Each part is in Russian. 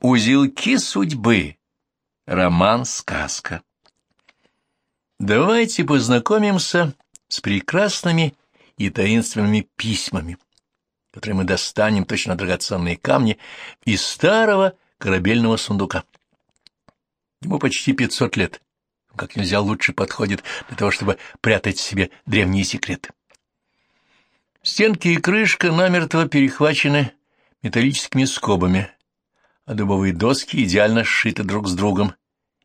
Узелки судьбы. Роман-сказка. Давайте познакомимся с прекрасными и таинственными письмами, которые мы достанем точно драгоценные камни из старого корабельного сундука. Ему почти пятьсот лет. Как нельзя лучше подходит для того, чтобы прятать в себе древние секреты. Стенки и крышка намертво перехвачены металлическими скобами, а дубовые доски идеально сшиты друг с другом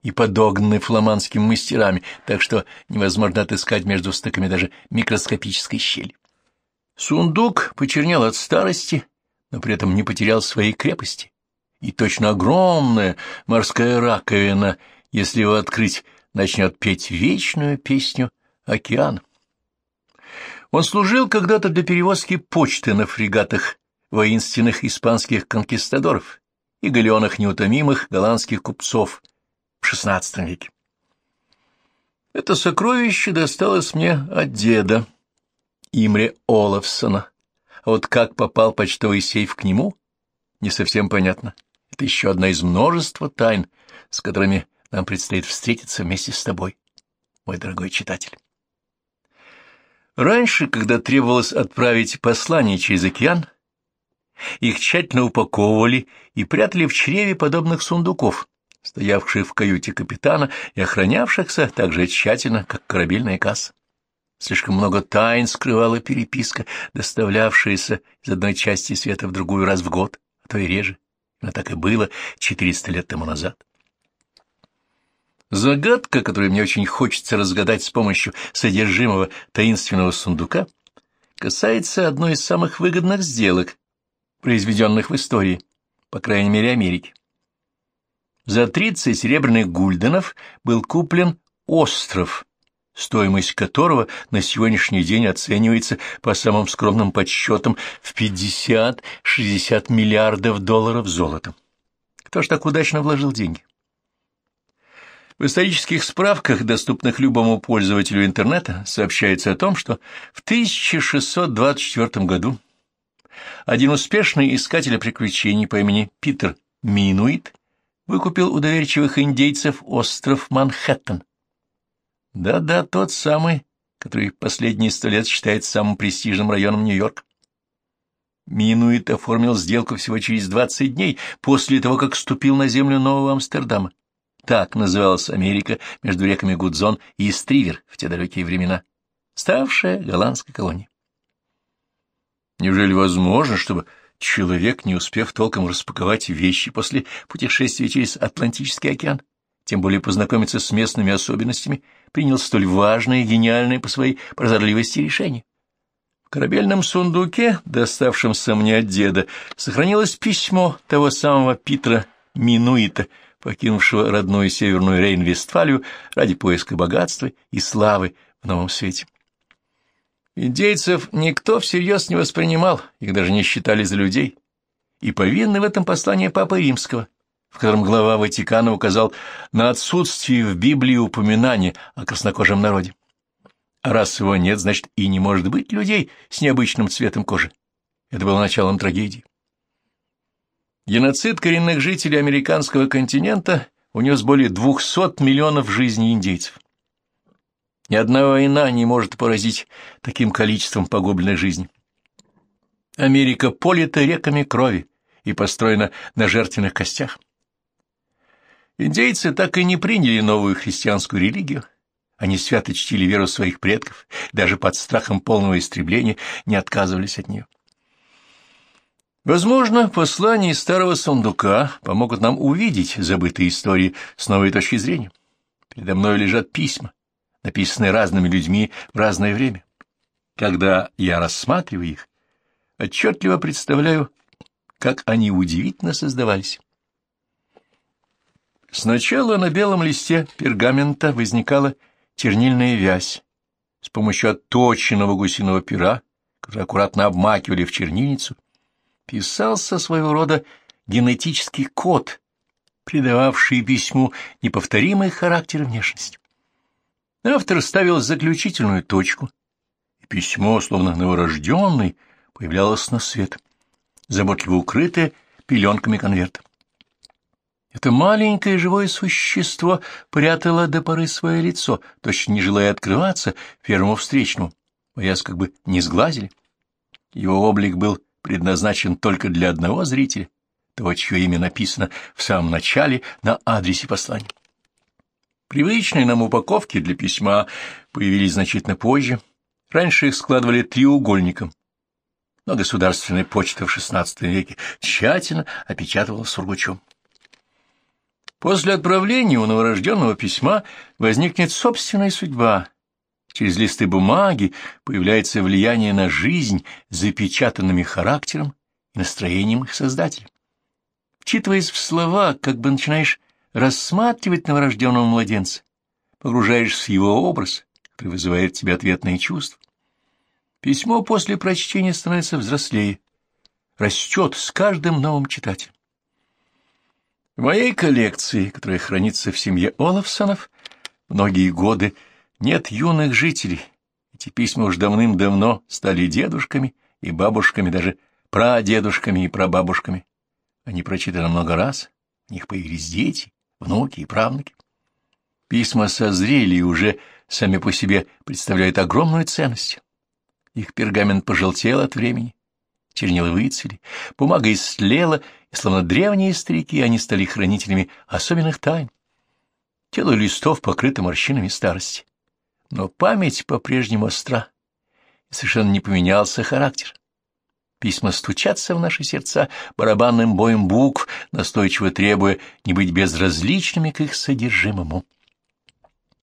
и подогнаны фламандскими мастерами, так что невозможно отыскать между стыками даже микроскопической щели. Сундук почернел от старости, но при этом не потерял своей крепости. И точно огромная морская раковина, если его открыть, начнет петь вечную песню океана. Он служил когда-то для перевозки почты на фрегатах воинственных испанских конкистадоров и галеонах неутомимых голландских купцов в XVI веке. Это сокровище досталось мне от деда, Имре Олафсона. А вот как попал почтовый сейф к нему, не совсем понятно. Это еще одна из множества тайн, с которыми нам предстоит встретиться вместе с тобой, мой дорогой читатель. Раньше, когда требовалось отправить послание через океан, их тщательно упаковывали и прятали в чреве подобных сундуков, стоявших в каюте капитана и охранявшихся так же тщательно, как корабельная касса. Слишком много тайн скрывала переписка, доставлявшаяся из одной части света в другую раз в год, а то и реже. Но так и было 400 лет тому назад. Загадка, которую мне очень хочется разгадать с помощью содержимого таинственного сундука, касается одной из самых выгодных сделок, произведенных в истории, по крайней мере, Америки. За 30 серебряных гульденов был куплен остров, стоимость которого на сегодняшний день оценивается по самым скромным подсчетам в 50-60 миллиардов долларов золотом. Кто ж так удачно вложил деньги? В исторических справках, доступных любому пользователю интернета, сообщается о том, что в 1624 году один успешный искатель приключений по имени Питер Минуит выкупил у доверчивых индейцев остров Манхэттен. Да-да, тот самый, который последние сто лет считается самым престижным районом Нью-Йорка. Минуит оформил сделку всего через 20 дней после того, как ступил на землю Нового Амстердама. Так называлась Америка между реками Гудзон и Стривер в те далекие времена, ставшая голландской колонией. Неужели возможно, чтобы человек, не успев толком распаковать вещи после путешествия через Атлантический океан, тем более познакомиться с местными особенностями, принял столь важное и гениальное по своей прозорливости решение? В корабельном сундуке, доставшемся мне от деда, сохранилось письмо того самого Питера Минуита, покинувшего родную северную Рейн-Вестфалию ради поиска богатства и славы в новом свете. Индейцев никто всерьез не воспринимал, их даже не считали за людей, и повинны в этом послание Папы Римского, в котором глава Ватикана указал на отсутствие в Библии упоминания о краснокожем народе. А раз его нет, значит, и не может быть людей с необычным цветом кожи. Это было началом трагедии. Геноцид коренных жителей американского континента унес более 200 миллионов жизней индейцев. Ни одна война не может поразить таким количеством погубленной жизни. Америка полита реками крови и построена на жертвенных костях. Индейцы так и не приняли новую христианскую религию. Они свято чтили веру своих предков, даже под страхом полного истребления не отказывались от нее. Возможно, послания старого сундука помогут нам увидеть забытые истории с новой точки зрения. Передо мной лежат письма, написанные разными людьми в разное время. Когда я рассматриваю их, отчетливо представляю, как они удивительно создавались. Сначала на белом листе пергамента возникала чернильная вязь. С помощью отточенного гусиного пера, который аккуратно обмакивали в чернильницу, писался своего рода генетический код, придававший письму неповторимый характер и внешность. Автор ставил заключительную точку, и письмо, словно новорожденный, появлялось на свет, заботливо укрытое пеленками конверта. Это маленькое живое существо прятало до поры свое лицо, точно не желая открываться первому встречному, боясь как бы не сглазили. Его облик был предназначен только для одного зрителя, того, чье имя написано в самом начале на адресе послания. Привычные нам упаковки для письма появились значительно позже. Раньше их складывали треугольником, но государственная почта в XVI веке тщательно опечатывала сургучом. После отправления у новорожденного письма возникнет собственная судьба. Через листы бумаги появляется влияние на жизнь запечатанными характером и настроением их создателя. Вчитываясь в слова, как бы начинаешь рассматривать новорожденного младенца, погружаешься в его образ, который вызывает в тебе ответные чувства. Письмо после прочтения становится взрослее, растет с каждым новым читателем. В моей коллекции, которая хранится в семье Олафсонов, многие годы нет юных жителей. Эти письма уж давным-давно стали дедушками и бабушками, даже прадедушками и прабабушками. Они прочитаны много раз, в них появились дети, внуки и правнуки. Письма созрели и уже сами по себе представляют огромную ценность. Их пергамент пожелтел от времени, чернила выцвели, бумага истлела, и словно древние старики они стали хранителями особенных тайн. Тело листов покрыто морщинами старости. Но память по-прежнему остра, и совершенно не поменялся характер. Письма стучатся в наши сердца барабанным боем букв, настойчиво требуя не быть безразличными к их содержимому.